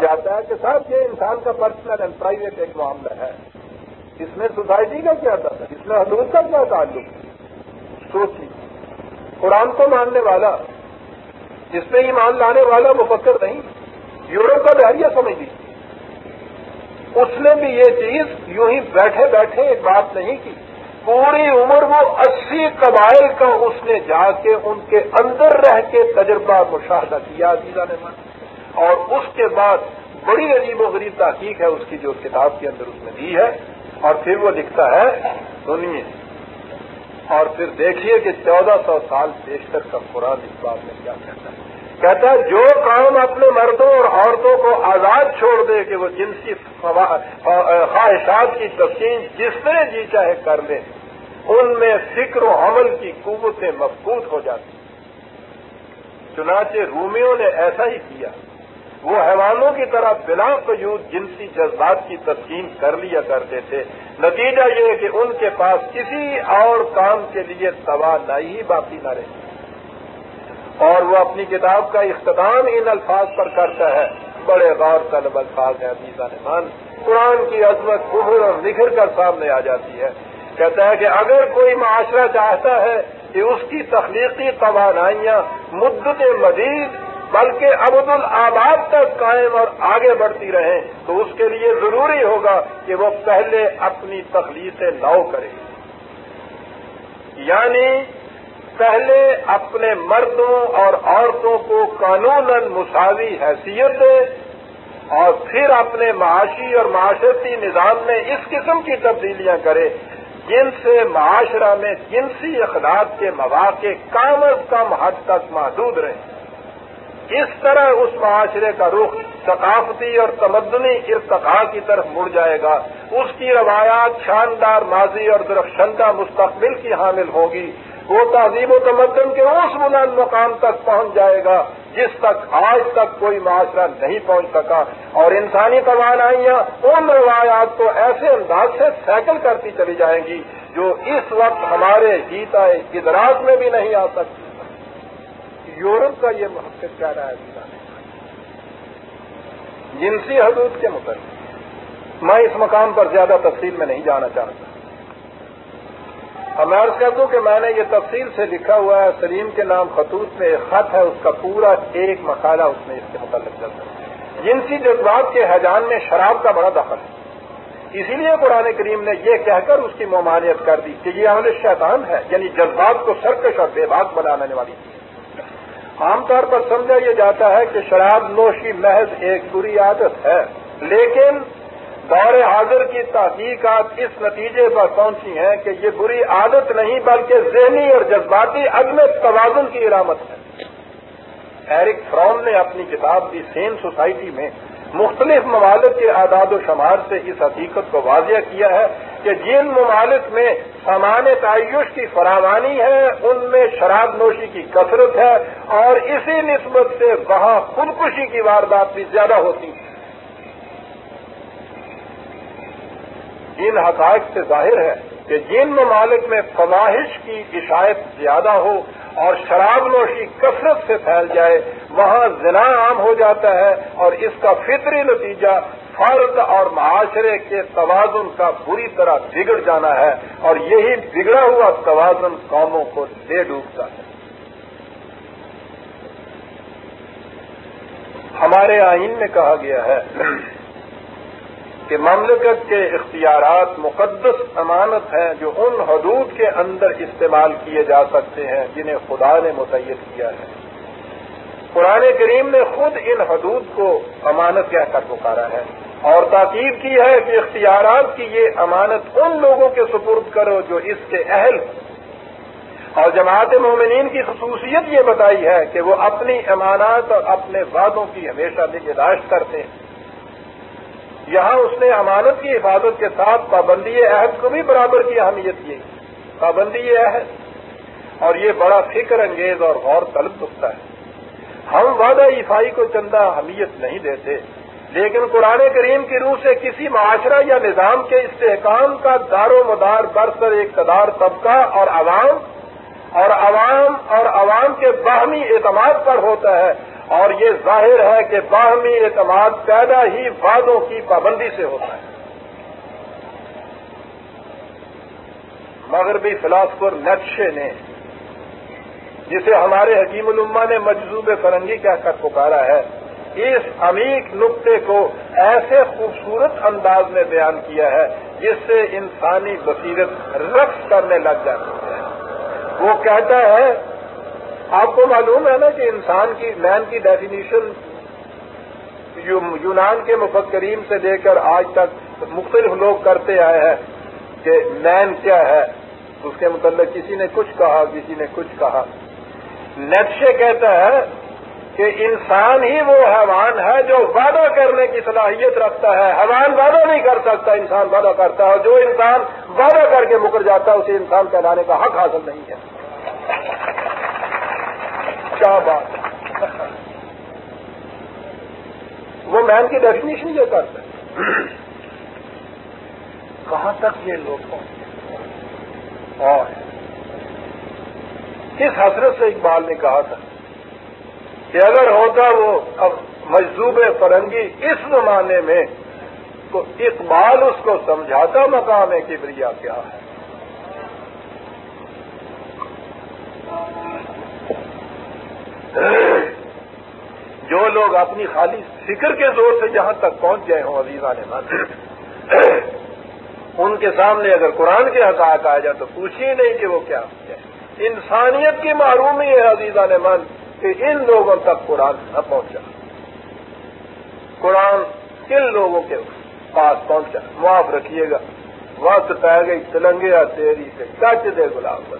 جاتا ہے کہ صاحب، یہ انسان کا پرسنل اینڈ پرائیویٹ ایک معاملہ ہے۔ اس میں سوسائٹی کا کیا تھا اس میں حدود کا کیا تعلق؟ سوچی قرآن کو ماننے والا، جس پہ ایمان لانے والا مفکر نہیں، یورپ کا دہریہ سمجھ لی اس نے بھی یہ چیز یوں ہی بیٹھے بیٹھے ایک بات نہیں کی۔ پوری عمر وہ اسی قبائل کا اس نے جا کے ان کے اندر رہ کے تجربہ مشاہدہ کیا، عزیزہ نے من اور اس کے بعد بڑی عجیب و غریب تحقیق ہے اس کی جو کتاب کے اندر اس نے دی ہے، اور پھر وہ لکھتا ہے، سنیے۔ اور پھر دیکھیے کہ چودہ سو سال بیشتر کا قرآن اس بات میں کیا کہتا ہے۔ کہتا ہے، جو کام اپنے مردوں اور عورتوں کو آزاد چھوڑ دے کہ وہ جنسی خواہشات کی تفصیل جس طرح جی چاہے کر لے، ان میں فکر و عمل کی قوتیں مفقود ہو جاتی۔ چنانچہ رومیوں نے ایسا ہی کیا۔ وہ حیوانوں کی طرح بلا فجود جنسی جذبات کی تسکین کر لیا کرتے تھے۔ نتیجہ یہ کہ ان کے پاس کسی اور کام کے لیے توانائی ہی باقی نہ رہی۔ اور وہ اپنی کتاب کا اختتام ان الفاظ پر کرتا ہے۔ بڑے غور طلب الفاظ ہیں میزا نمان قرآن کی عظمت ابھر اور نکھر کر سامنے آ جاتی ہے۔ کہتا ہے کہ اگر کوئی معاشرہ چاہتا ہے کہ اس کی تخلیقی توانائیاں مدت مزید بلکہ عبد الآباد تک قائم اور آگے بڑھتی رہیں تو اس کے لیے ضروری ہوگا کہ وہ پہلے اپنی تخلیق نو کرے۔ یعنی پہلے اپنے مردوں اور عورتوں کو قانون مساوی حیثیت دے اور پھر اپنے معاشی اور معاشرتی نظام میں اس قسم کی تبدیلیاں کرے جن سے معاشرہ میں جنسی اخلاق کے مواقع کم از کم حد تک محدود رہیں۔ اس طرح اس معاشرے کا رخ ثقافتی اور تمدنی ارتقاء کی طرف مڑ جائے گا۔ اس کی روایات شاندار ماضی اور درخشندہ مستقبل کی حامل ہوگی۔ وہ تہذیب و تمدن کے اس بلند مقام تک پہنچ جائے گا جس تک آج تک کوئی معاشرہ نہیں پہنچ سکا۔ اور انسانی توانائیاں ان روایات کو ایسے انداز سے سیکل کرتی چلی جائیں گی جو اس وقت ہمارے گیتا ادراک میں بھی نہیں آ سکتی۔ یورپ کا یہ محقق کہہ رہا ہے جنسی حدود کے متعلق۔ میں اس مقام پر زیادہ تفصیل میں نہیں جانا چاہتا۔ میں عرض کر دوں کہ میں نے یہ تفصیل سے لکھا ہوا ہے، سلیم کے نام خطوط میں ایک خط ہے، اس کا پورا ایک مقالہ اس میں اس کے متعلق چلتا ہے۔ جنسی جذبات کے حجان میں شراب کا بڑا دخل ہے۔ اسی لیے قرآن کریم نے یہ کہہ کر اس کی ممانعت کر دی کہ یہ عمل شیطان ہے یعنی جذبات کو سرکش اور بے باک بنانے والی۔ چیز عام طور پر سمجھا یہ جاتا ہے کہ شراب نوشی محض ایک بری عادت ہے، لیکن دور حاضر کی تحقیقات اس نتیجے پر پہنچی ہیں کہ یہ بری عادت نہیں بلکہ ذہنی اور جذباتی عدم توازن کی علامت ہے۔ ایرک فرون نے اپنی کتاب دی سین سوسائٹی میں مختلف ممالک کے اعداد و شمار سے اس حقیقت کو واضح کیا ہے کہ جن ممالک میں سامان تعیش کی فراوانی ہے، ان میں شراب نوشی کی کثرت ہے اور اسی نسبت سے وہاں خودکشی کی واردات بھی زیادہ ہوتی ہیں۔ ان حقائق سے ظاہر ہے کہ جن ممالک میں فواہش کی عشایت زیادہ ہو اور شراب نوشی کثرت سے پھیل جائے، وہاں زنا عام ہو جاتا ہے اور اس کا فطری نتیجہ فرد اور معاشرے کے توازن کا بری طرح بگڑ جانا ہے اور یہی بگڑا ہوا توازن قوموں کو دے ڈوبتا ہے۔ ہمارے آئین میں کہا گیا ہے کہ مملکت کے اختیارات مقدس امانت ہیں جو ان حدود کے اندر استعمال کیے جا سکتے ہیں جنہیں خدا نے متعین کیا ہے۔ قرآن کریم نے خود ان حدود کو امانت کہہ کر پکارا ہے اور تاکید کی ہے کہ اختیارات کی یہ امانت ان لوگوں کے سپرد کرو جو اس کے اہل اور جماعت مومنین کی خصوصیت یہ بتائی ہے کہ وہ اپنی امانات اور اپنے وعدوں کی ہمیشہ نگہداشت کرتے ہیں۔ یہاں اس نے امانت کی حفاظت کے ساتھ پابندی عہد کو بھی برابر کی اہمیت کی۔ پابندی عہد اور یہ بڑا فکر انگیز اور غور طلب نقطہ ہے۔ ہم وعدہ عیفائی کو چندہ اہمیت نہیں دیتے، لیکن قرآن کریم کی روح سے کسی معاشرہ یا نظام کے استحکام کا دار و مدار برسر اقتدار طبقہ اور عوام اور عوام اور عوام کے باہمی اعتماد پر ہوتا ہے۔ اور یہ ظاہر ہے کہ باہمی اعتماد پیدا ہی وعدوں کی پابندی سے ہوتا ہے۔ مغربی فلاسفر نقشے نے، جسے ہمارے حکیم الما نے مجزوب فرنگی کہہ کر پکارا ہے، اس عمیق نقطے کو ایسے خوبصورت انداز میں بیان کیا ہے، جس سے انسانی بصیرت رقص کرنے لگ جاتی ہے۔ وہ کہتا ہے آپ کو معلوم ہے نا کہ انسان کی مین کی ڈیفینیشن یونان کے مفکرین سے لے کر آج تک مختلف لوگ کرتے آئے ہیں کہ مین کیا ہے؟ اس کے متعلق کسی نے کچھ کہا، کسی نے کچھ کہا۔ نیٹشے کہتا ہے کہ انسان ہی وہ حیوان ہے جو وعدہ کرنے کی صلاحیت رکھتا ہے۔ حیوان وعدہ نہیں کر سکتا، انسان وعدہ کرتا ہے جو انسان وعدہ کر کے مکر جاتا ہے، اسے انسان کہلانے کا حق حاصل نہیں ہے۔ کیا بات؟ وہ مین کی ڈیفینیشن یہ کرتے ہیں کہاں تک یہ لوگ پہنچے؟ اور کس حسرت سے اقبال نے کہا تھا کہ اگر ہوتا وہ اب مجذوب فرنگی اس زمانے میں تو اقبال اس کو سمجھاتا مقام ہے کہ کیا ہے جو لوگ اپنی خالی فکر کے زور سے جہاں تک پہنچ گئے ہوں عزیزہ نے من ان کے سامنے اگر قرآن کے حقائق آ جائے تو پوچھیے نہیں کہ وہ کیا ہے انسانیت کی معرومی ہے عزیزہ نے من کہ ان لوگوں تک قرآن نہ پہنچا۔ قرآن کن لوگوں کے پاس پہنچا؟ معاف رکھیے گا۔ وقت پہ گئی تلنگیا تیری سے کچ دے گلاب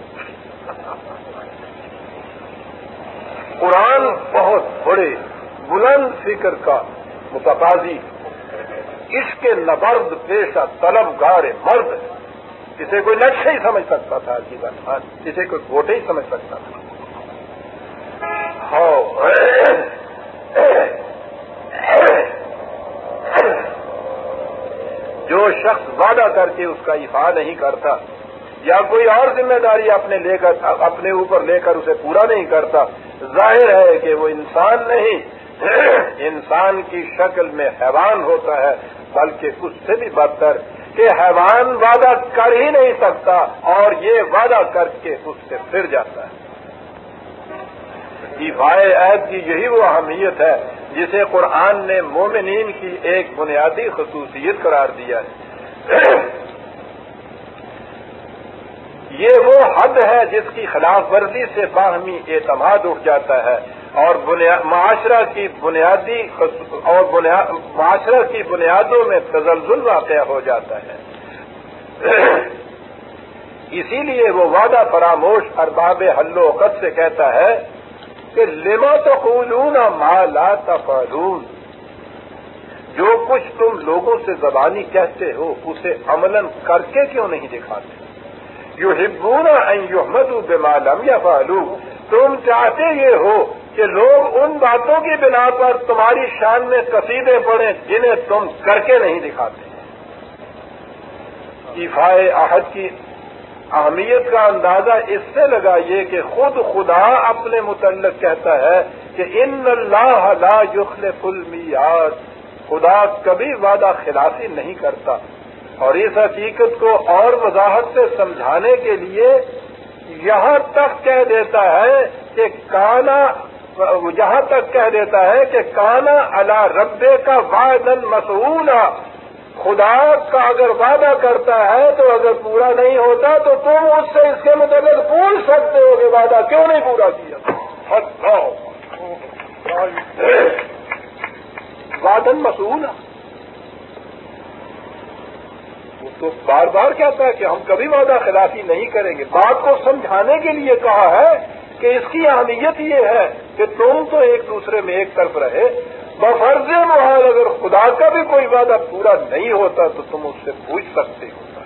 قرآن بہت بڑے بلند فکر کا متبازی اس کے نبرد پیشہ طلب گار مرد، اسے کوئی نقشہ ہی سمجھ سکتا تھا جی بات اسے کوئی گوٹے ہی سمجھ سکتا تھا۔ جو شخص وعدہ کر کے اس کا افا نہیں کرتا، یا کوئی اور ذمہ داری اپنے لے کر، اپنے اوپر لے کر اسے پورا نہیں کرتا، ظاہر ہے کہ وہ انسان نہیں۔ انسان کی شکل میں حیوان ہوتا ہے، بلکہ اس سے بھی بدتر کہ حیوان وعدہ کر ہی نہیں سکتا اور یہ وعدہ کر کے اس سے پھر جاتا ہے۔ ایفائے عہد کی یہی وہ اہمیت ہے جسے قرآن نے مومنین کی ایک بنیادی خصوصیت قرار دیا ہے۔ یہ وہ حد ہے جس کی خلاف ورزی سے باہمی اعتماد اٹھ جاتا ہے۔ اور معاشرہ کی بنیادی اور معاشرہ کی بنیادوں میں تزلزل واقع ہو جاتا ہے۔ اسی لیے وہ وعدہ فراموش ارباب حل و عقد سے کہتا ہے کہ لما تو خلون مالا تفعلون۔ جو کچھ تم لوگوں سے زبانی کہتے ہو، اسے عملاً کر کے کیوں نہیں دکھاتے؟ یو ہبونا یو احمد بے مالم یا فالو تم چاہتے یہ ہو کہ لوگ ان باتوں کی بنا پر تمہاری شان میں قصیدے پڑیں جنہیں تم کر کے نہیں دکھاتے۔ ایفائے عہد کی اہمیت کا اندازہ اس سے لگائیے کہ خود خدا اپنے متعلق کہتا ہے کہ ان اللہ لا یخلف المیاد خدا کبھی وعدہ خلافی نہیں کرتا۔ اور اس حقیقت کو اور وضاحت سے سمجھانے کے لیے یہاں تک کہہ دیتا ہے کہ کانا یہاں تک کہہ دیتا ہے کہ کانا اللہ ربے کا وعدن مسعول خدا کا اگر وعدہ کرتا ہے تو اگر پورا نہیں ہوتا تو تم اس سے اس کے متعلق پوچھ سکتے ہو کہ وعدہ کیوں نہیں پورا کیا۔ وادن مسول تو بار بار کہتا ہے کہ ہم کبھی وعدہ خلافی نہیں کریں گے۔ بات کو سمجھانے کے لیے کہا ہے کہ اس کی اہمیت یہ ہے کہ تم تو ایک دوسرے میں ایک طرف رہے، بفرض محال اگر خدا کا بھی کوئی وعدہ پورا نہیں ہوتا تو تم اس سے پوچھ سکتے ہو۔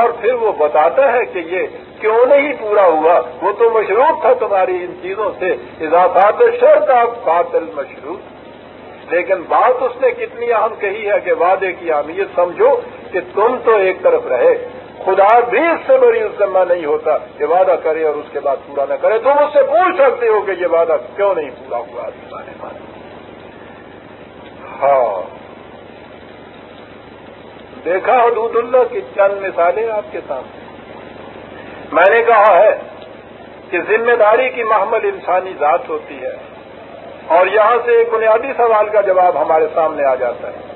اور پھر وہ بتاتا ہے کہ یہ کیوں نہیں پورا ہوا؟ وہ تو مشروط تھا تمہاری ان چیزوں سے، اضافات شرط آپ قاتل مشروط۔ لیکن بات اس نے کتنی اہم کہی ہے کہ وعدے کی اہمیت سمجھو کہ تم تو ایک طرف رہے۔ خدا بھی اس سے بڑی ذمہ نہیں ہوتا کہ وعدہ کرے اور اس کے بعد پورا نہ کرے۔ تم اس سے پوچھ سکتے ہو کہ یہ وعدہ کیوں نہیں پورا ہوا؟ مانے ہاں۔ دیکھا حدود اللہ کی چند مثالیں آپ کے سامنے۔ میں نے کہا ہے کہ ذمہ داری کی محمل انسانی ذات ہوتی ہے اور یہاں سے ایک بنیادی سوال کا جواب ہمارے سامنے آ جاتا ہے۔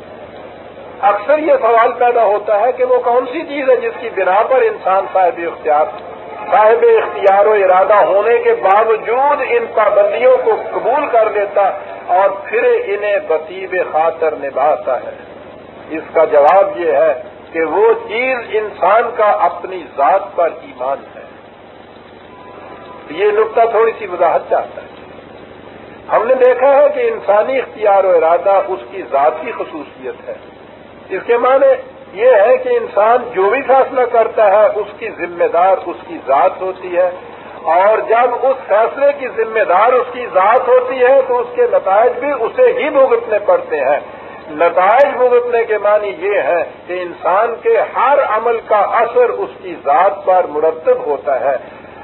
اکثر یہ سوال پیدا ہوتا ہے کہ وہ کون سی چیز ہے جس کی بنا پر انسان صاحب اختیار صاحب اختیار و ارادہ ہونے کے باوجود ان پابندیوں کو قبول کر لیتا اور پھر انہیں بطیب خاطر نبھاتا ہے۔ اس کا جواب یہ ہے کہ وہ چیز انسان کا اپنی ذات پر ایمان ہے۔ یہ نقطہ تھوڑی سی وضاحت چاہتا ہے۔ ہم نے دیکھا ہے کہ انسانی اختیار و ارادہ اس کی ذاتی خصوصیت ہے۔ اس کے معنی یہ ہے کہ انسان جو بھی فیصلہ کرتا ہے، اس کی ذمہ دار اس کی ذات ہوتی ہے۔ اور جب اس فیصلے کی ذمہ دار اس کی ذات ہوتی ہے، تو اس کے نتائج بھی اسے ہی بھگتنے پڑتے ہیں۔ نتائج بھگتنے کے معنی یہ ہے کہ انسان کے ہر عمل کا اثر اس کی ذات پر مرتب ہوتا ہے۔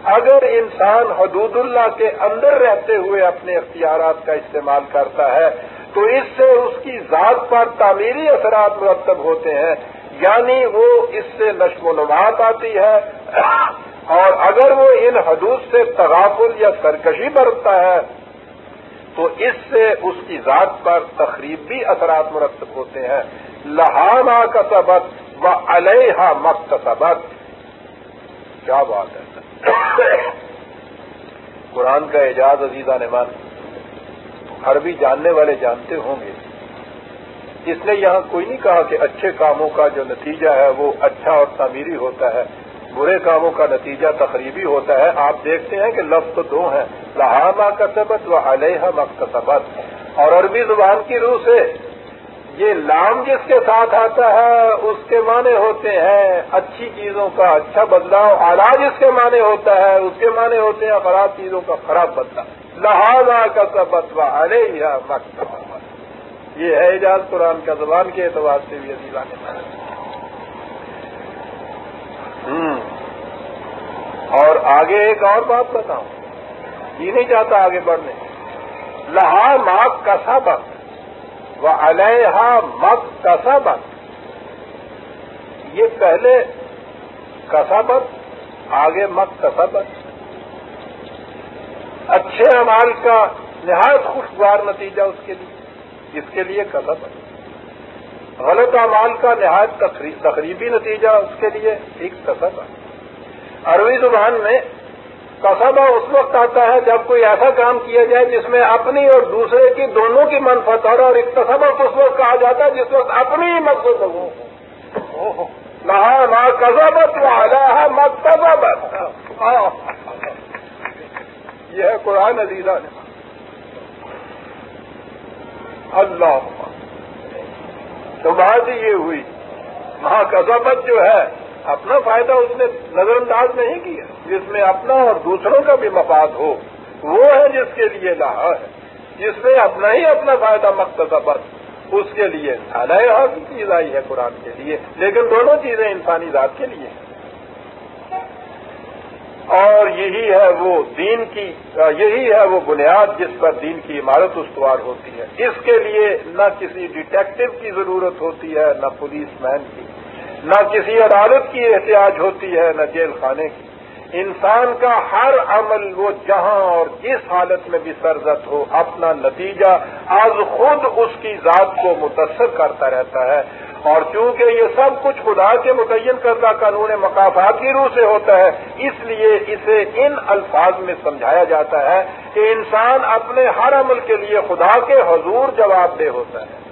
اگر انسان حدود اللہ کے اندر رہتے ہوئے اپنے اختیارات کا استعمال کرتا ہے تو اس سے اس کی ذات پر تعمیری اثرات مرتب ہوتے ہیں۔ یعنی وہ اس سے نشم و نمات آتی ہے۔ اور اگر وہ ان حدود سے تغافل یا سرکشی برتتا ہے، تو اس سے اس کی ذات پر تقریبی اثرات مرتب ہوتے ہیں۔ لہانہ کا سبق و علیہ مک سبق کیا بات ہے؟ قرآن کا اعجاز عزیزہ نے مان عربی جاننے والے جانتے ہوں گے۔ اس نے یہاں کوئی نہیں کہا کہ اچھے کاموں کا جو نتیجہ ہے وہ اچھا اور تعمیری ہوتا ہے، برے کاموں کا نتیجہ تقریبی ہوتا ہے۔ آپ دیکھتے ہیں کہ لفظ تو دو ہیں لہامہ کا سبت و علیہ مقتصبت اور عربی زبان کی روح سے یہ لام جس کے ساتھ آتا ہے، اس کے معنی ہوتے ہیں اچھی چیزوں کا اچھا بدلاؤ، اعلیٰ جس کے معنی ہوتا ہے، اس کے معنی ہوتے ہیں خراب چیزوں کا خراب بدلاؤ۔ لہٰذا کا سبت و ارے یا یہ ہے اعجاز قرآن کا زبان کے اعتبار سے بھی عزیزہ نے اور آگے ایک اور بات بتاؤں۔ یہ نہیں چاہتا آگے بڑھنے۔ لہا ماک کا سبق و علیہ مک کا سبق یہ پہلے کسابت آگے مک کا سبق اچھے امال کا نہایت خوشگوار نتیجہ اس کے لیے اس کے لیے قدم ہے۔ غلط امال کا نہایت تقریبی نتیجہ اس کے لیے ایک کسب ہے۔ عربی زبان میں کسبہ اس وقت آتا ہے جب کوئی ایسا کام کیا جائے جس میں اپنی اور دوسرے کی دونوں کی منفت ہو اور ایک اس وقت کہا جاتا ہے جس وقت اپنی ہی مقصد ہو۔ نہ کسبت والا ہے یہ ہے قرآن عزیزہ نے اللہ تو بات یہ ہوئی۔ وہاں کسابت جو ہے، اپنا فائدہ اس نے نظر انداز نہیں کیا، جس میں اپنا اور دوسروں کا بھی مفاد ہو۔ وہ ہے جس کے لیے لاہا ہے۔ جس میں اپنا ہی اپنا فائدہ مقتصبت اس کے لیے یہاں چیز آئی ہے قرآن کے لیے۔ لیکن دونوں چیزیں انسانی ذات کے لیے ہیں۔ اور یہی ہے وہ دین کی، یہی ہے وہ بنیاد جس پر دین کی عمارت استوار ہوتی ہے۔ اس کے لیے نہ کسی ڈیٹیکٹو کی ضرورت ہوتی ہے، نہ پولیس مین کی۔ نہ کسی عدالت کی احتیاط ہوتی ہے، نہ جیل خانے کی۔ انسان کا ہر عمل وہ جہاں اور جس حالت میں بھی سرزد ہو، اپنا نتیجہ آج خود اس کی ذات کو متاثر کرتا رہتا ہے۔ اور چونکہ یہ سب کچھ خدا کے متعین کردہ قانون مقافات کی روح سے ہوتا ہے، اس لیے اسے ان الفاظ میں سمجھایا جاتا ہے کہ انسان اپنے ہر عمل کے لیے خدا کے حضور جواب دہ ہوتا ہے۔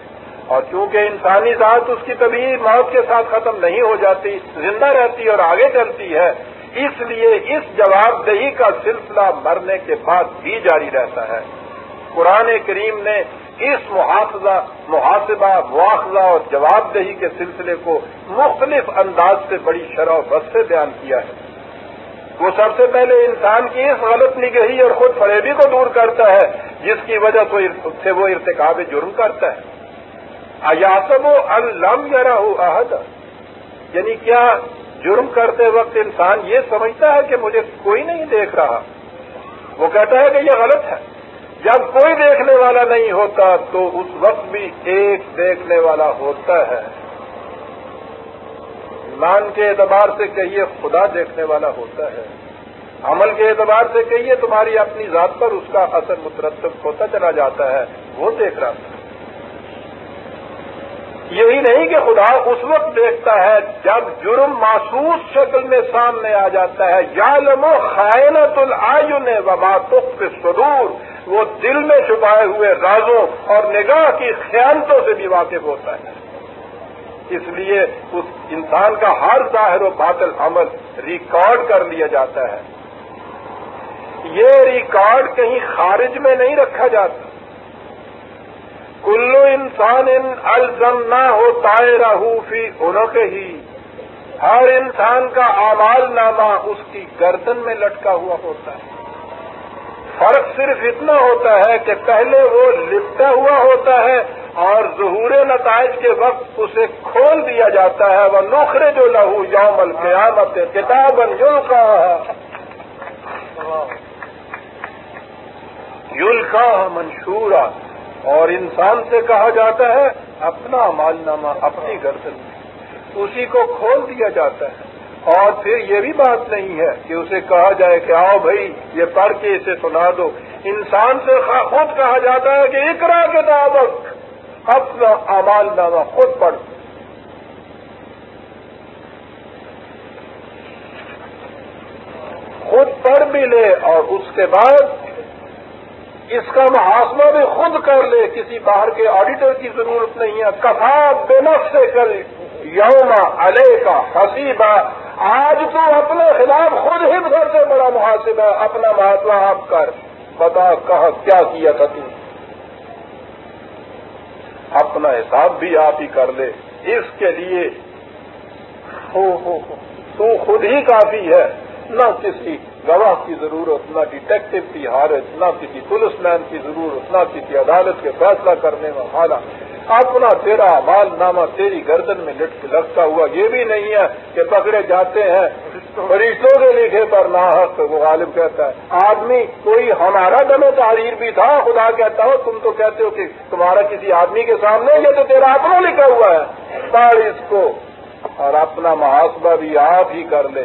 اور چونکہ انسانی ذات اس کی طبی موت کے ساتھ ختم نہیں ہو جاتی، زندہ رہتی اور آگے چلتی ہے، اس لیے اس جواب دہی کا سلسلہ مرنے کے بعد بھی جاری رہتا ہے۔ قرآن کریم نے اس محافظہ، محاسبہ، مواخذہ اور جواب دہی کے سلسلے کو مختلف انداز سے بڑی شرح بس سے بیان کیا ہے۔ وہ سب سے پہلے انسان کی اس غلط نگہی اور خود فریبی کو دور کرتا ہے، جس کی وجہ سے وہ ارتکاب جرم کرتا ہے۔ ایاسب و الم یار عہد یعنی کیا جرم کرتے وقت انسان یہ سمجھتا ہے کہ مجھے کوئی نہیں دیکھ رہا؟ وہ کہتا ہے کہ یہ غلط ہے۔ جب کوئی دیکھنے والا نہیں ہوتا تو اس وقت بھی ایک دیکھنے والا ہوتا ہے۔ ایمان کے اعتبار سے کہیے خدا دیکھنے والا ہوتا ہے۔ عمل کے اعتبار سے کہیے تمہاری اپنی ذات پر اس کا اثر مترتب ہوتا چلا جاتا ہے۔ وہ دیکھ رہا تھا۔ یہی نہیں کہ خدا اس وقت دیکھتا ہے جب جرم محسوس شکل میں سامنے آ جاتا ہے۔ یا لمو خائنت العین وبا تخ سدور وہ دل میں چھپائے ہوئے رازوں اور نگاہ کی خیانتوں سے بھی واقف ہوتا ہے۔ اس لیے اس انسان کا ہر ظاہر و باطل عمل ریکارڈ کر لیا جاتا ہے۔ یہ ریکارڈ کہیں خارج میں نہیں رکھا جاتا۔ کلو انسان ان الزم نہ ہو تائے رہو فی کے ہی ہر انسان کا آمال نامہ اس کی گردن میں لٹکا ہوا ہوتا ہے۔ فرق صرف اتنا ہوتا ہے کہ پہلے وہ لپٹا ہوا ہوتا ہے اور ظہور نتائج کے وقت اسے کھول دیا جاتا ہے۔ وہ نوخرے جو لہو یوم القیامت کتاب یل کا یل کا اور انسان سے کہا جاتا ہے، اپنا مال نامہ اپنی گردن میں۔ اسی کو کھول دیا جاتا ہے۔ اور پھر یہ بھی بات نہیں ہے کہ اسے کہا جائے کہ آؤ بھائی، یہ پڑھ کے اسے سنا دو۔ انسان سے خود کہا جاتا ہے کہ اکرا کے تعبق اپنا امال نامہ خود پڑھ۔ خود پڑھ بھی لے اور اس کے بعد اس کا محاسبہ بھی خود کر لے۔ کسی باہر کے آڈیٹر کی ضرورت نہیں ہے۔ کفا بے نف سے کر، یوم علیہ کا حسیبہ آج تو اپنے خلاف خود ہی سب سے بڑا محاسبہ اپنا محاسبہ آپ کر۔ بتا کہا کیا کیا تھا تم اپنا حساب بھی آپ ہی کر لے۔ اس کے لیے ہو ہو تو خود ہی کافی ہے، نہ کسی گواہ کی ضرورت، نہ ڈیٹیکٹو کی حالت نہ کسی پولیس مین کی ضرورت، نہ کسی عدالت کے فیصلہ کرنے میں حالہ اپنا تیرا مال نامہ تیری گردن میں لٹ لگتا ہوا یہ بھی نہیں ہے کہ پکڑے جاتے ہیں۔ فرشتوں کے لکھے پر نہ حق وہ غالب کہتا ہے، آدمی کوئی ہمارا دم تحریر بھی تھا، خدا کہتا ہو، تم تو کہتے ہو کہ تمہارا کسی آدمی کے سامنے یہ تو تیرا اپنا لکھا ہوا ہے۔ پڑھ اس کو اور اپنا محاسبہ بھی آپ ہی کر لے۔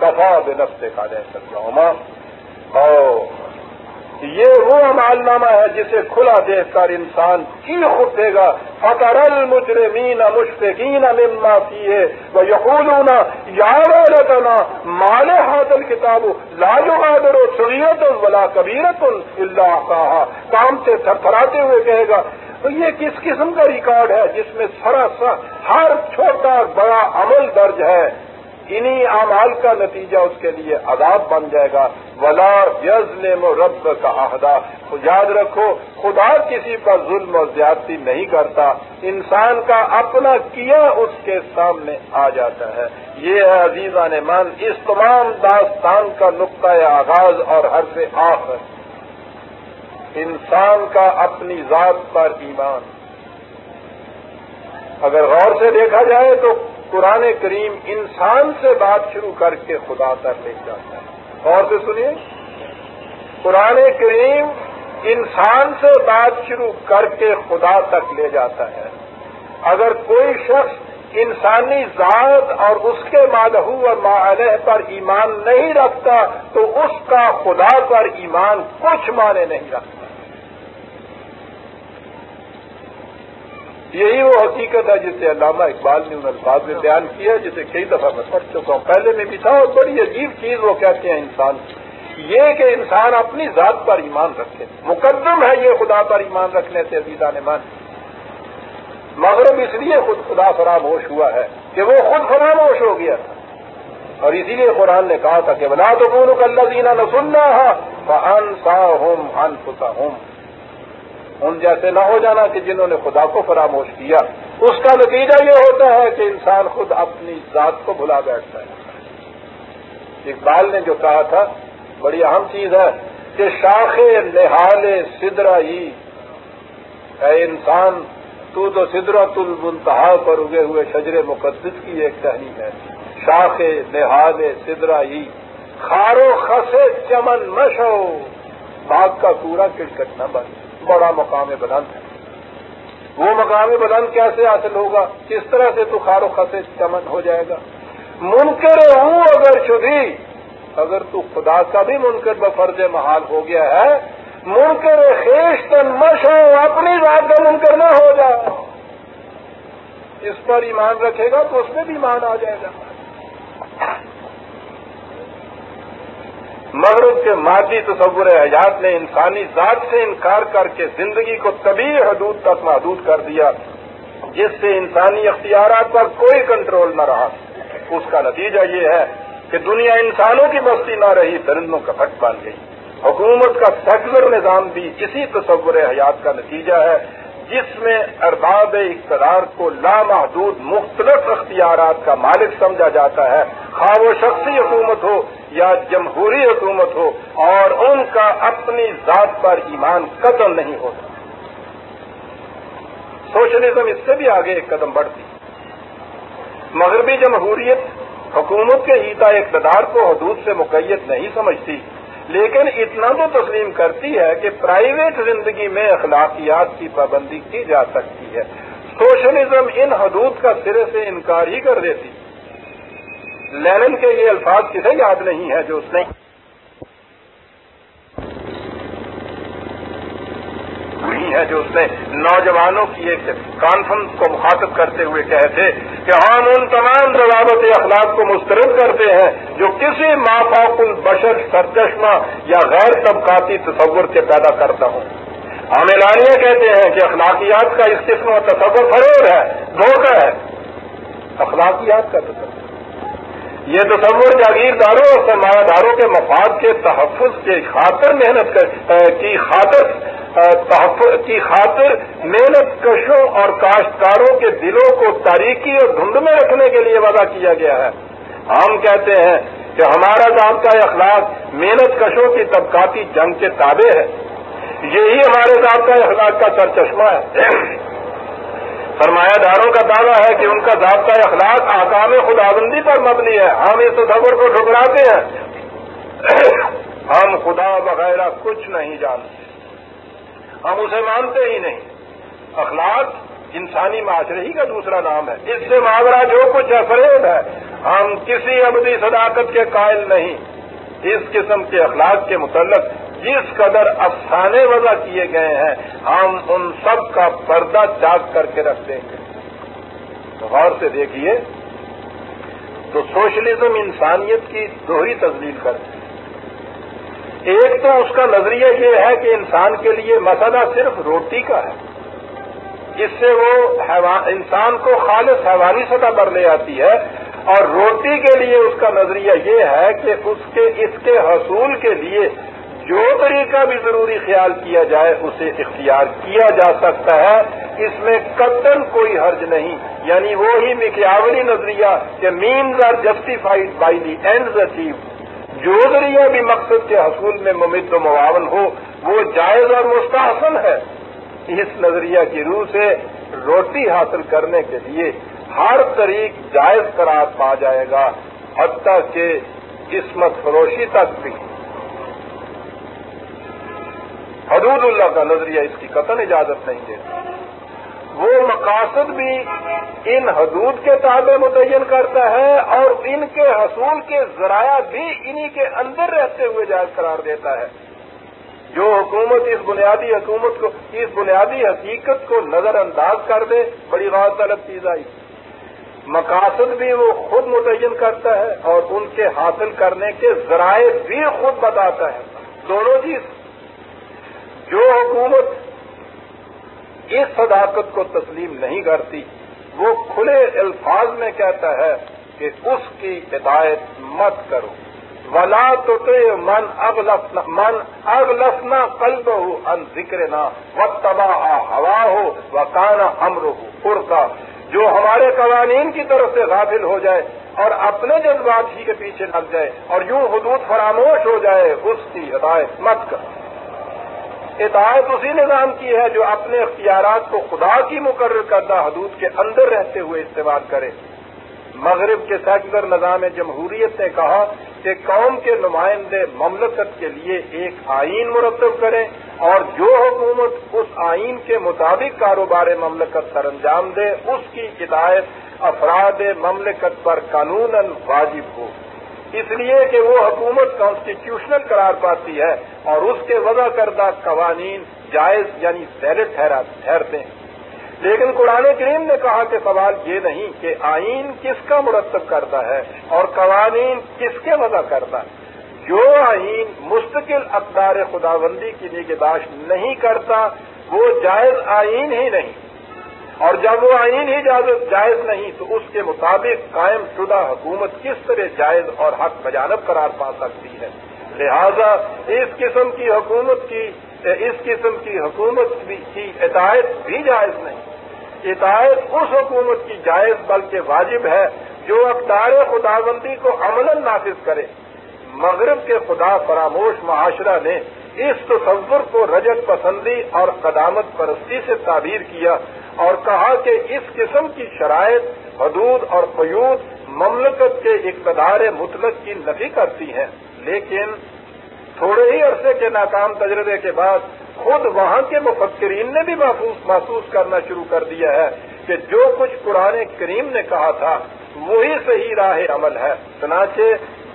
کفا بے نفتے کا جائے سکتا ہوں اور یہ وہ امال نامہ ہے جسے کھلا دیکھ کر انسان کی خود دے گا؟ فطر المجرمین مشفقین مما فیہ وہ یقولون یا ویلتنا مال حاصل کتاب لا یغادر صغیرت ولا کبیرت الا کہا کام سے تھرتھراتے ہوئے کہے گا، تو یہ کس قسم کا ریکارڈ ہے جس میں سراسر ہر چھوٹا بڑا عمل درج ہے؟ انہی اعمال کا نتیجہ اس کے لیے عذاب بن جائے گا۔ ولا یزلم رب کا عہدہ یاد رکھو، خدا کسی پر ظلم اور زیادتی نہیں کرتا۔ انسان کا اپنا کیا اس کے سامنے آ جاتا ہے۔ یہ ہے عزیزہ نے من اس تمام داستان کا نقطۂ آغاز اور ہر سے آخر۔ انسان کا اپنی ذات پر ایمان۔ اگر غور سے دیکھا جائے تو قرآن کریم انسان سے بات شروع کر کے خدا تک لے جاتا ہے۔ اور سے سنیے۔ قرآن کریم انسان سے بات شروع کر کے خدا تک لے جاتا ہے۔ اگر کوئی شخص انسانی ذات اور اس کے مالحو اور معلح پر ایمان نہیں رکھتا، تو اس کا خدا پر ایمان کچھ معنی نہیں رکھتا۔ یہی وہ حقیقت ہے جسے علامہ اقبال نے ان الفاظ میں بیان کیا، جسے کئی دفعہ میں پڑھ چکا ہوں۔ پہلے میں بھی تھا اور بڑی عجیب چیز وہ کہتے ہیں انسان۔ یہ کہ انسان اپنی ذات پر ایمان رکھے۔ مقدم ہے یہ خدا پر ایمان رکھنے سے عزیزہ نے مان مغرب اس لیے خود خدا فراموش ہوا ہے کہ وہ خود فراموش ہو گیا۔ تھا اور اسی لیے قرآن نے کہا تھا کہ بلا تو بولو اللہ دینا نہ سننا ان سا ہوم ان ہوم ان جیسے نہ ہو جانا کہ جنہوں نے خدا کو فراموش کیا، اس کا نتیجہ یہ ہوتا ہے کہ انسان خود اپنی ذات کو بھلا بیٹھتا ہے۔ اقبال نے جو کہا تھا، بڑی اہم چیز ہے کہ شاخ نہال سدرا ہی، اے انسان، تو تو سدرت المنتہا پر اگے ہوئے شجر مقدس کی ایک تحریر ہے۔ شاخ نہاد سدرائی خارو خسے چمن مشو، باغ کا پورا کرکٹ نہ بن۔ بڑا مقام بلند ہے۔ وہ مقام بلند کیسے حاصل ہوگا؟ کس طرح سے تو خارو خسے چمن ہو جائے گا؟ منکر ہوں اگر شدی اگر تو خدا کا بھی منکر بفرض محال ہو گیا ہے، منکر خیش تن مشو اپنی بات کا منکر نہ ہو جائے۔ اس پر ایمان رکھے گا تو اس میں بھی ایمان آ جائے گا۔ مغرب کے مادی تصور حیات نے انسانی ذات سے انکار کر کے زندگی کو طبی حدود تک محدود کر دیا، جس سے انسانی اختیارات پر کوئی کنٹرول نہ رہا۔ اس کا نتیجہ یہ ہے کہ دنیا انسانوں کی بستی نہ رہی، درندوں کا پھٹ بن گئی۔ حکومت کا سیکولر نظام بھی اسی تصور حیات کا نتیجہ ہے جس میں ارباب اقتدار کو لامحدود مختلف اختیارات کا مالک سمجھا جاتا ہے، خواہ وہ شخصی حکومت ہو یا جمہوری حکومت ہو، اور ان کا اپنی ذات پر ایمان قتل نہیں ہوتا۔ سوشلزم اس سے بھی آگے ایک قدم بڑھتی۔ مغربی جمہوریت حکومت کے ہیتا اقتدار کو حدود سے مقیت نہیں سمجھتی۔ لیکن اتنا تو تسلیم کرتی ہے کہ پرائیویٹ زندگی میں اخلاقیات کی پابندی کی جا سکتی ہے۔ سوشلزم ان حدود کا سرے سے انکار ہی کر دیتی۔ لینن کے یہ الفاظ کسے یاد نہیں ہے جو اس نے ہے جو اس نے نوجوانوں کی ایک کانفرنس کو مخاطب کرتے ہوئے کہے تھے کہ ہم ان تمام ضوابط اخلاق کو مسترد کرتے ہیں جو کسی مافاق البشر، سرچشمہ یا غیر طبقاتی تصور کے پیدا کرتا ہوں۔ ہم اعلانیہ کہتے ہیں کہ اخلاقیات کا اس قسم کا تصور فروغ ہے، دھوکہ ہے۔ اخلاقیات کا تصور۔ یہ تصور جاگیرداروں اور سرمایہ داروں کے مفاد کے تحفظ کے خاطر محنت کی خاطر کی خاطر محنت کشوں اور کاشتکاروں کے دلوں کو تاریخی اور دھند میں رکھنے کے لیے وضع کیا گیا ہے۔ ہم کہتے ہیں کہ ہمارا ضابطہ اخلاق محنت کشوں کی طبقاتی جنگ کے تابع ہے۔ یہی ہمارے ضابطہ اخلاق کا سر چشمہ ہے۔ سرمایہ داروں کا دعویٰ ہے کہ ان کا ضابطہ اخلاق آکام خداوندی پر مبنی ہے۔ ہم اس تصور کو ٹھکراتے ہیں۔ ہم خدا وغیرہ کچھ نہیں جانتے۔ ہم اسے مانتے ہی نہیں۔ اخلاق انسانی معاشرے ہی کا دوسرا نام ہے۔ اس سے محاورہ جو کچھ افریب ہے، ہم کسی ابدی صداقت کے قائل نہیں۔ اس قسم کے اخلاق کے متعلق جس قدر افسانے وضع کیے گئے ہیں، ہم ان سب کا پردہ چاک کر کے رکھ دیں گے غور سے دیکھیے۔ تو سوشلزم انسانیت کی دوہری تبدیل کرتے ہیں ایک تو اس کا نظریہ یہ ہے کہ انسان کے لیے مسئلہ صرف روٹی کا ہے، جس سے وہ انسان کو خالص حیوانی سطح پر لے آتی ہے، اور روٹی کے لیے اس کا نظریہ یہ ہے کہ اس کے اس کے حصول کے لیے جو طریقہ بھی ضروری خیال کیا جائے، اسے اختیار کیا جا سکتا ہے۔ اس میں قطن کوئی حرج نہیں یعنی وہی مکیاوری نظریہ کہ means are justified by the ends achieve جو ذریعہ بھی مقصد کے حصول میں ممد و معاون ہو، وہ جائز اور مستحسن ہے۔ اس نظریہ کی روح سے روٹی حاصل کرنے کے لیے ہر طریق جائز قرار پا جائے گا، حتیٰ کہ قسمت فروشی تک بھی۔ حدود اللہ کا نظریہ اس کی قطن اجازت نہیں دیتا۔ وہ مقاصد بھی ان حدود کے تابع متعین کرتا ہے اور ان کے حصول کے ذرائع بھی انہی کے اندر رہتے ہوئے جائز قرار دیتا ہے۔ جو حکومت اس بنیادی حکومت کو، اس بنیادی حقیقت کو نظر انداز کر دے، بڑی غور طلب چیز آئی۔ مقاصد بھی وہ خود متعین کرتا ہے اور ان کے حاصل کرنے کے ذرائع بھی خود بتاتا ہے۔ دونوں چیز۔ جو حکومت اس صداقت کو تسلیم نہیں کرتی، وہ کھلے الفاظ میں کہتا ہے کہ اس کی ہدایت مت کرو۔ ولا تو من من اگلفنا قلب ہو ان ذکر نہ و تباہ ہوا ہو و کانا امر ہو کا جو ہمارے قوانین کی طرف سے غافل ہو جائے اور اپنے جذبات ہی کے پیچھے لگ جائے اور یوں حدود فراموش ہو جائے، اس کی ہدایت مت کرو۔ اطاعت اسی نظام کی ہے جو اپنے اختیارات کو خدا کی مقرر کردہ حدود کے اندر رہتے ہوئے استعمال کرے۔ مغرب کے سیکولر نظام جمہوریت نے کہا کہ قوم کے نمائندے مملکت کے لیے ایک آئین مرتب کریں اور جو حکومت اس آئین کے مطابق کاروبار مملکت سر انجام دے، اس کی ہدایت افراد مملکت پر قانون واجب ہو۔ اس لیے کہ وہ حکومت کانسٹیٹیوشنل قرار پاتی ہے اور اس کے وضع کردہ قوانین جائز یعنی ویلڈ ٹھہرتے ہیں۔ لیکن قرآن کریم نے کہا کہ سوال یہ نہیں کہ آئین کس کا مرتب کرتا ہے اور قوانین کس کے وضع کرتا ہے جو آئین مستقل اقدار خداوندی کی نگہداشت نہیں کرتا، وہ جائز آئین ہی نہیں۔ اور جب وہ آئین ہی جائز نہیں تو اس کے مطابق قائم شدہ حکومت کس طرح جائز اور حق بجانب قرار پا سکتی ہے؟ لہذا اس قسم کی حکومت کی، اس قسم کی حکومت کی اطاعت بھی جائز نہیں۔ اطاعت اس حکومت کی جائز بلکہ واجب ہے جو اقدار خداوندی کو عمل نافذ کرے۔ مغرب کے خدا فراموش معاشرہ نے اس تصور کو رجت پسندی اور قدامت پرستی سے تعبیر کیا اور کہا کہ اس قسم کی شرائط حدود اور قیود مملکت کے اقتدار مطلق کی نفی کرتی ہیں۔ لیکن تھوڑے ہی عرصے کے ناکام تجربے کے بعد خود وہاں کے مفکرین نے بھی محفوظ محسوس کرنا شروع کر دیا ہے کہ جو کچھ قرآن کریم نے کہا تھا، وہی صحیح راہ عمل ہے۔ چنانچہ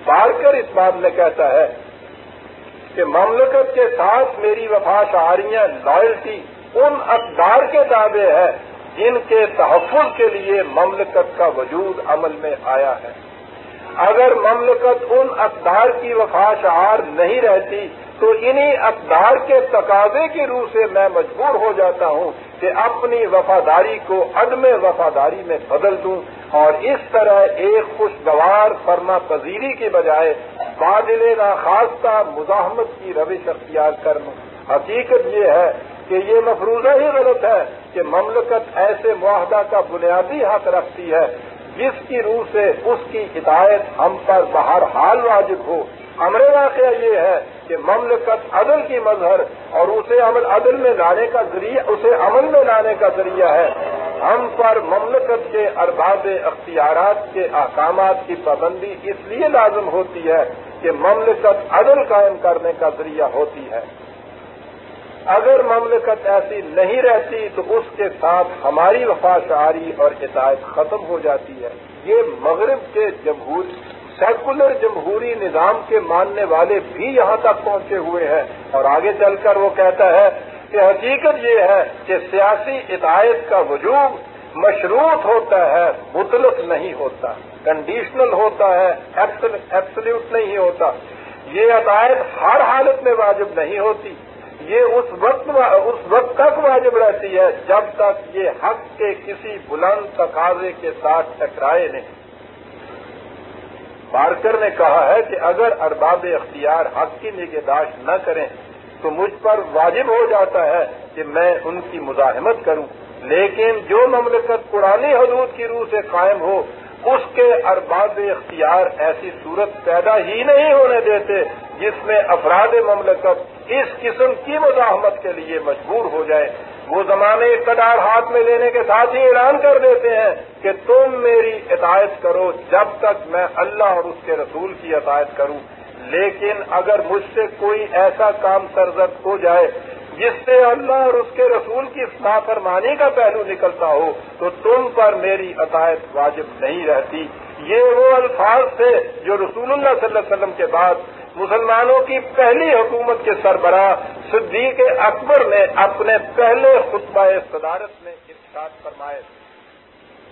بار کر اس بات میں کہتا ہے کہ مملکت کے ساتھ میری وفا شہاریاں لائلٹی ان اقدار کے دعوے ہے جن کے تحفظ کے لیے مملکت کا وجود عمل میں آیا ہے۔ اگر مملکت ان اقدار کی وفا شعار نہیں رہتی، تو انہی اقدار کے تقاضے کی روح سے میں مجبور ہو جاتا ہوں کہ اپنی وفاداری کو عدم وفاداری میں بدل دوں اور اس طرح ایک خوشگوار فرما پذیری کے بجائے بادل ناخواستہ مزاحمت کی روش اختیار کر لوں حقیقت یہ ہے کہ یہ مفروضہ ہی غلط ہے کہ مملکت ایسے معاہدہ کا بنیادی حق رکھتی ہے، جس کی روح سے اس کی ہدایت ہم پر بہر حال واجب ہو۔ امر واقعہ یہ ہے کہ مملکت عدل کی مظہر اور اسے عمل، عدل میں لانے کا ذریعہ، اسے عمل میں لانے کا ذریعہ ہے۔ ہم پر مملکت کے ارباب اختیارات کے احکامات کی پابندی اس لیے لازم ہوتی ہے کہ مملکت عدل قائم کرنے کا ذریعہ ہوتی ہے۔ اگر مملکت ایسی نہیں رہتی تو اس کے ساتھ ہماری وفا شعاری اور اطاعت ختم ہو جاتی ہے۔ یہ مغرب کے جمہور، سیکولر جمہوری نظام کے ماننے والے بھی یہاں تک پہنچے ہوئے ہیں۔ اور آگے چل کر وہ کہتا ہے کہ حقیقت یہ ہے کہ سیاسی اطاعت کا وجود مشروط ہوتا ہے، مطلق نہیں ہوتا۔ کنڈیشنل ہوتا ہے ایپسلیوٹ نہیں ہوتا۔ یہ عطایت ہر حالت میں واجب نہیں ہوتی۔ یہ اس وقت اس وقت تک واجب رہتی ہے جب تک یہ حق کے کسی بلند تقاضے کے ساتھ ٹکرائے نہیں۔ بارکر نے کہا ہے کہ اگر ارباب اختیار حق کی نگہداشت نہ کریں تو مجھ پر واجب ہو جاتا ہے کہ میں ان کی مزاحمت کروں۔ لیکن جو مملکت پرانی حدود کی روح سے قائم ہو، اس کے ارباب اختیار ایسی صورت پیدا ہی نہیں ہونے دیتے جس میں افراد مملکت اس قسم کی مزاحمت کے لیے مجبور ہو جائے۔ وہ زمانے اقتدار ہاتھ میں لینے کے ساتھ ہی اعلان کر دیتے ہیں کہ تم میری عطایت کرو جب تک میں اللہ اور اس کے رسول کی عطایت کروں۔ لیکن اگر مجھ سے کوئی ایسا کام سرزد ہو جائے جس سے اللہ اور اس کے رسول کی نافرمانی کا پہلو نکلتا ہو، تو تم پر میری عطایت واجب نہیں رہتی۔ یہ وہ الفاظ تھے جو رسول اللہ صلی اللہ علیہ وسلم کے بعد مسلمانوں کی پہلی حکومت کے سربراہ صدیق اکبر نے اپنے پہلے خطبہ صدارت میں ارشاد فرمائے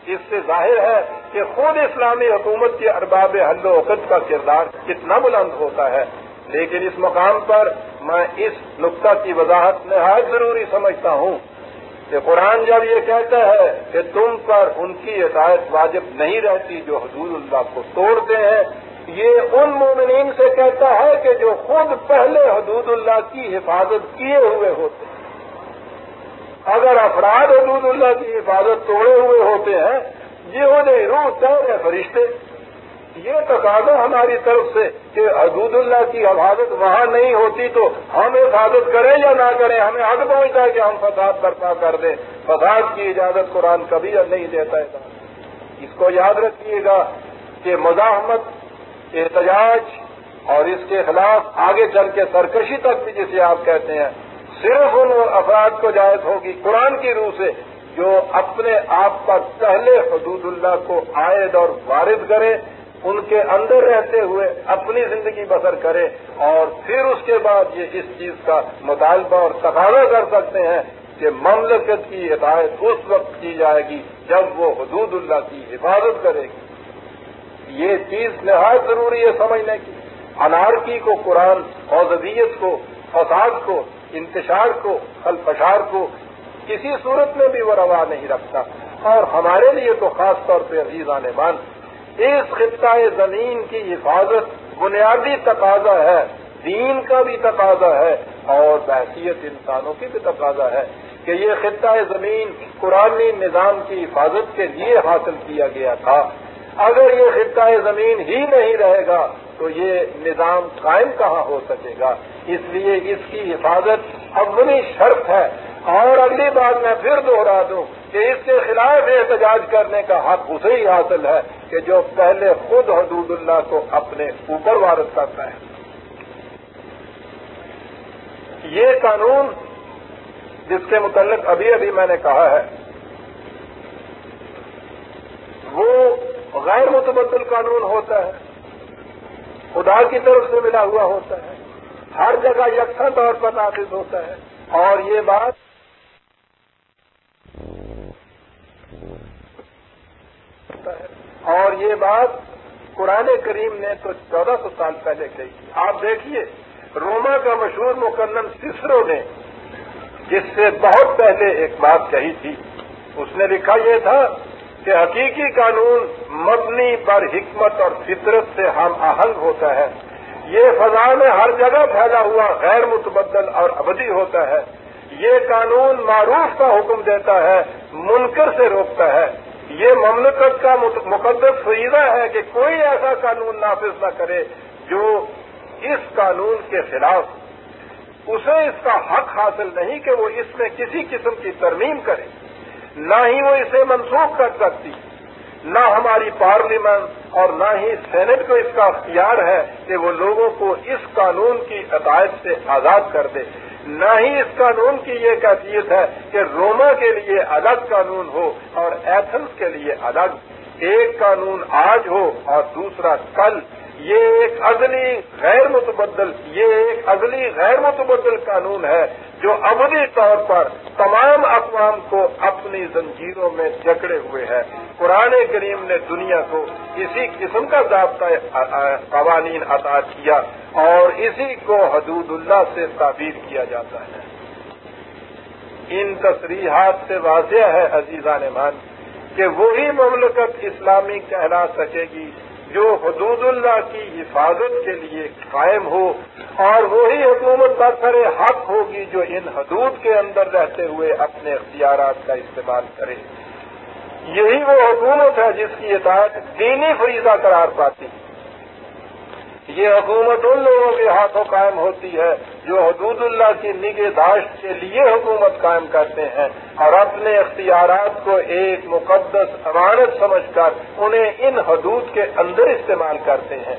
اس سے ظاہر ہے کہ خود اسلامی حکومت کے ارباب حل و عقد کا کردار کتنا بلند ہوتا ہے، لیکن اس مقام پر میں اس نقطہ کی وضاحت نہایت ضروری سمجھتا ہوں کہ قرآن جب یہ کہتا ہے کہ تم پر ان کی عطایت واجب نہیں رہتی جو حضور اللہ کو توڑتے ہیں یہ ان مومنین سے کہتا ہے کہ جو خود پہلے حدود اللہ کی حفاظت کیے ہوئے ہوتے ہیں۔ اگر افراد حدود اللہ کی حفاظت توڑے ہوئے ہوتے ہیں، یہ انہیں روح طے فرشتے۔ یہ تقاضا ہماری طرف سے کہ حدود اللہ کی حفاظت وہاں نہیں ہوتی تو ہم حفاظت کریں یا نہ کریں، ہمیں حد پہنچتا ہے کہ ہم فساد برپا کر دیں۔ فساد کی اجازت قرآن کبھی نہیں دیتا ہے۔ اس کو یاد رکھیے گا کہ مزاحمت احتجاج اور اس کے خلاف آگے چل کے سرکشی تک بھی جسے آپ کہتے ہیں، صرف ان افراد کو جائز ہوگی قرآن کی روح سے جو اپنے آپ پر پہلے حدود اللہ کو عائد اور وارد کرے، ان کے اندر رہتے ہوئے اپنی زندگی بسر کرے اور پھر اس کے بعد یہ اس چیز کا مطالبہ اور تقاضا کر سکتے ہیں کہ مملکت کی ہدایت اس وقت کی جائے گی جب وہ حدود اللہ کی حفاظت کرے گی۔ یہ چیز نہایت ضروری ہے سمجھنے کی۔ انارکی کو، قرآن اوزیت کو، فساد کو، انتشار کو، خلفشار کو کسی صورت میں بھی وہ روا نہیں رکھتا۔ اور ہمارے لیے تو خاص طور پہ عزیز آنے مان، اس خطۂ زمین کی حفاظت بنیادی تقاضا ہے۔ دین کا بھی تقاضا ہے اور بحثیت انسانوں کی بھی تقاضا ہے کہ یہ خطۂ زمین قرآنی نظام کی حفاظت کے لیے حاصل کیا گیا تھا۔ اگر یہ خطۂ زمین ہی نہیں رہے گا، تو یہ نظام قائم کہاں ہو سکے گا؟ اس لیے اس کی حفاظت اونی شرط ہے۔ اور اگلی بات میں پھر دوہرا دوں کہ اس کے خلاف احتجاج کرنے کا حق اسے ہی حاصل ہے کہ جو پہلے خود حدود اللہ کو اپنے اوپر وارد کرتا ہے۔ یہ قانون جس کے متعلق ابھی ابھی میں نے کہا ہے، وہ غیر متبدل قانون ہوتا ہے۔ خدا کی طرف سے ملا ہوا ہوتا ہے۔ ہر جگہ یکساں طور پر نافذ ہوتا ہے۔ اور یہ بات اور یہ بات قرآن کریم نے تو چودہ سو سال پہلے کہی تھی۔ آپ دیکھیے، روما کا مشہور مکمل سسرو نے جس سے بہت پہلے ایک بات کہی تھی، اس نے لکھا یہ تھا کہ حقیقی قانون مبنی پر حکمت اور فطرت سے ہم آہنگ ہوتا ہے۔ یہ فضا میں ہر جگہ پھیلا ہوا غیر متبدل اور ابدی ہوتا ہے۔ یہ قانون معروف کا حکم دیتا ہے، منکر سے روکتا ہے۔ یہ مملکت کا مقدس فریضہ ہے کہ کوئی ایسا قانون نافذ نہ کرے جو اس قانون کے خلاف اسے اس کا حق حاصل نہیں کہ وہ اس میں کسی قسم کی ترمیم کرے۔ نہ ہی وہ اسے منسوخ کر سکتی۔ نہ ہماری پارلیمنٹ اور نہ ہی سینٹ کو اس کا اختیار ہے کہ وہ لوگوں کو اس قانون کی عدایت سے آزاد کر دے۔ نہ ہی اس قانون کی یہ کیفیت ہے کہ روما کے لیے الگ قانون ہو اور ایتھنس کے لیے الگ۔ ایک قانون آج ہو اور دوسرا کل۔ یہ ایک ازلی غیر متبدل، یہ ایک ازلی غیر متبدل قانون ہے جو ابدی طور پر تمام اقوام کو اپنی زنجیروں میں جکڑے ہوئے ہے۔ قرآن کریم نے دنیا کو اسی قسم کا ضابطہ قوانین عطا کیا اور اسی کو حدود اللہ سے تعبیر کیا جاتا ہے۔ ان تصریحات سے واضح ہے عزیزان مان کہ وہی مملکت اسلامی کہلا سکے گی جو حدود اللہ کی حفاظت کے لیے قائم ہو اور وہی حکومت برسر حق ہوگی جو ان حدود کے اندر رہتے ہوئے اپنے اختیارات کا استعمال کرے۔ یہی وہ حکومت ہے جس کی اطاعت دینی فریضہ قرار پاتی ہے۔ یہ حکومت ان لوگوں کے ہاتھوں قائم ہوتی ہے جو حدود اللہ کی نگہداشت کے لیے حکومت قائم کرتے ہیں۔ اور اپنے اختیارات کو ایک مقدس امانت سمجھ کر انہیں ان حدود کے اندر استعمال کرتے ہیں۔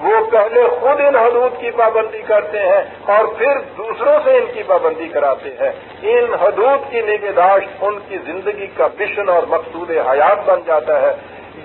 وہ پہلے خود ان حدود کی پابندی کرتے ہیں اور پھر دوسروں سے ان کی پابندی کراتے ہیں۔ ان حدود کی نگہداشت ان کی زندگی کا مشن اور مقصود حیات بن جاتا ہے۔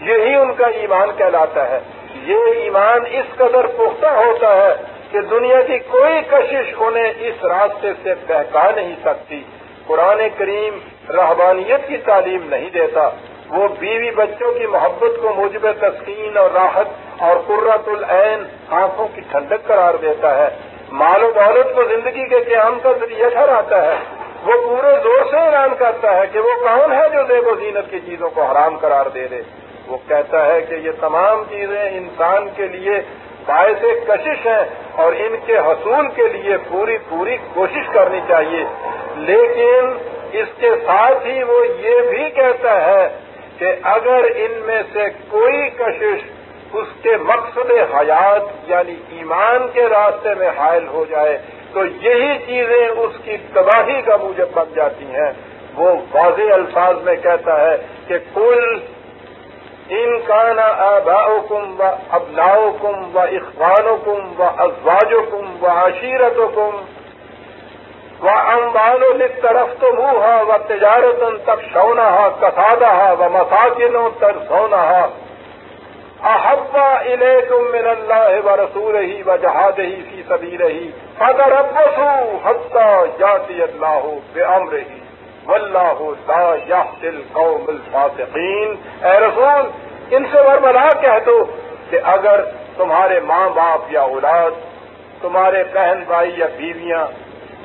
یہی ان کا ایمان کہلاتا ہے۔ یہ ایمان اس قدر پختہ ہوتا ہے کہ دنیا کی کوئی کشش انہیں اس راستے سے بہکا نہیں سکتی۔ قرآن کریم رحبانیت کی تعلیم نہیں دیتا۔ وہ بیوی بچوں کی محبت کو موجب تسکین اور راحت اور قرۃ العین آنکھوں کی ٹھنڈک قرار دیتا ہے۔ مال و دولت کو زندگی کے قیام کا ذریعہ ٹھہراتا ہے۔ وہ پورے زور سے اعلان کرتا ہے کہ وہ کون ہے جو دیو و زینت کی چیزوں کو حرام قرار دے دے۔ وہ کہتا ہے کہ یہ تمام چیزیں انسان کے لیے باعث کشش ہیں اور ان کے حصول کے لیے پوری پوری کوشش کرنی چاہیے۔ لیکن اس کے ساتھ ہی وہ یہ بھی کہتا ہے کہ اگر ان میں سے کوئی کشش اس کے مقصد حیات یعنی ایمان کے راستے میں حائل ہو جائے، تو یہی چیزیں اس کی تباہی کا موجب بن جاتی ہیں۔ وہ واضح الفاظ میں کہتا ہے کہ کل ان کان آباؤکم و ابناؤکم و اخوانکم و ازواجکم و عشیرتکم و اموال لترفتموها و تجارت تخشونها، کسادها و مساکن ترسونها. احبا الیکم من اللہ و رسولہ و جہادہ فی سبھی رہی سبیلہ فتربصوا حتی یاتی اللہ بامرہ. واللہ لا یحد القوم الفاسقین۔ اے رسول، ان سے ورملا کہہ دو کہ اگر تمہارے ماں باپ یا اولاد، تمہارے بہن بھائی یا بیویاں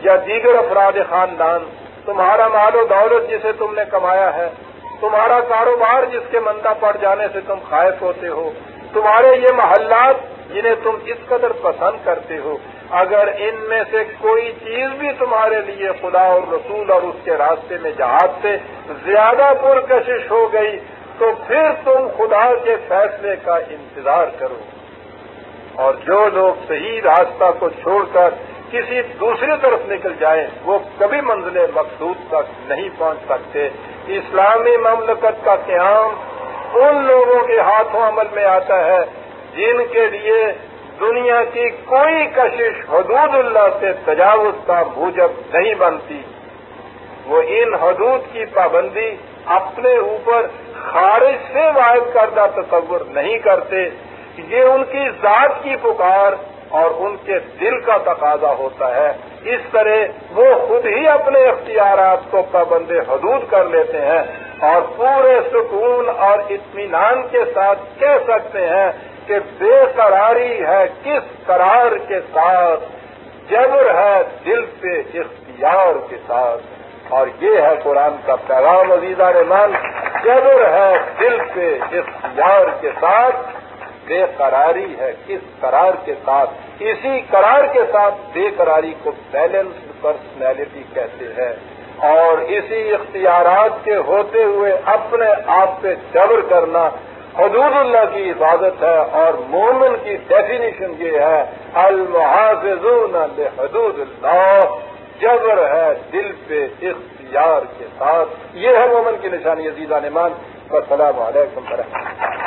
یا دیگر افراد خاندان، تمہارا مال و دولت جسے تم نے کمایا ہے، تمہارا کاروبار جس کے مندہ پڑ جانے سے تم خائف ہوتے ہو، تمہارے یہ محلات جنہیں تم اس قدر پسند کرتے ہو اگر ان میں سے کوئی چیز بھی تمہارے لیے خدا اور رسول اور اس کے راستے میں جہاز سے زیادہ پرکشش ہو گئی، تو پھر تم خدا کے فیصلے کا انتظار کرو۔ اور جو لوگ صحیح راستہ کو چھوڑ کر کسی دوسری طرف نکل جائیں، وہ کبھی منزل مقصود تک نہیں پہنچ سکتے۔ اسلامی مملکت کا قیام ان لوگوں کے ہاتھوں عمل میں آتا ہے، جن کے لیے دنیا کی کوئی کشش حدود اللہ سے تجاوز کا موجب نہیں بنتی۔ وہ ان حدود کی پابندی اپنے اوپر خارج سے واحد کردہ تصور نہیں کرتے۔ یہ ان کی ذات کی پکار اور ان کے دل کا تقاضا ہوتا ہے۔ اس طرح وہ خود ہی اپنے اختیارات کو پابند حدود کر لیتے ہیں اور پورے سکون اور اطمینان کے ساتھ کہہ سکتے ہیں کہ بے قراری ہے کس قرار کے ساتھ؟ جبر ہے دل پہ اختیار کے ساتھ۔ اور یہ ہے قرآن کا پیغام عزیزہ رحمان، جبر ہے دل پہ اختیار کے ساتھ۔ بے قراری ہے کس قرار کے ساتھ؟ اسی قرار کے ساتھ بے قراری کو بیلنس پرسنالٹی کہتے ہیں۔ اور اسی اختیارات کے ہوتے ہوئے اپنے آپ پہ جبر کرنا حدود اللہ کی عبادت ہے اور مومن کی ڈیفینیشن یہ ہے، المحافظون حدود اللہ، جبر ہے دل پہ اختیار کے ساتھ۔ یہ ہے مومن کی نشانی عزیزہ نمان السلام علیکم ورحمۃ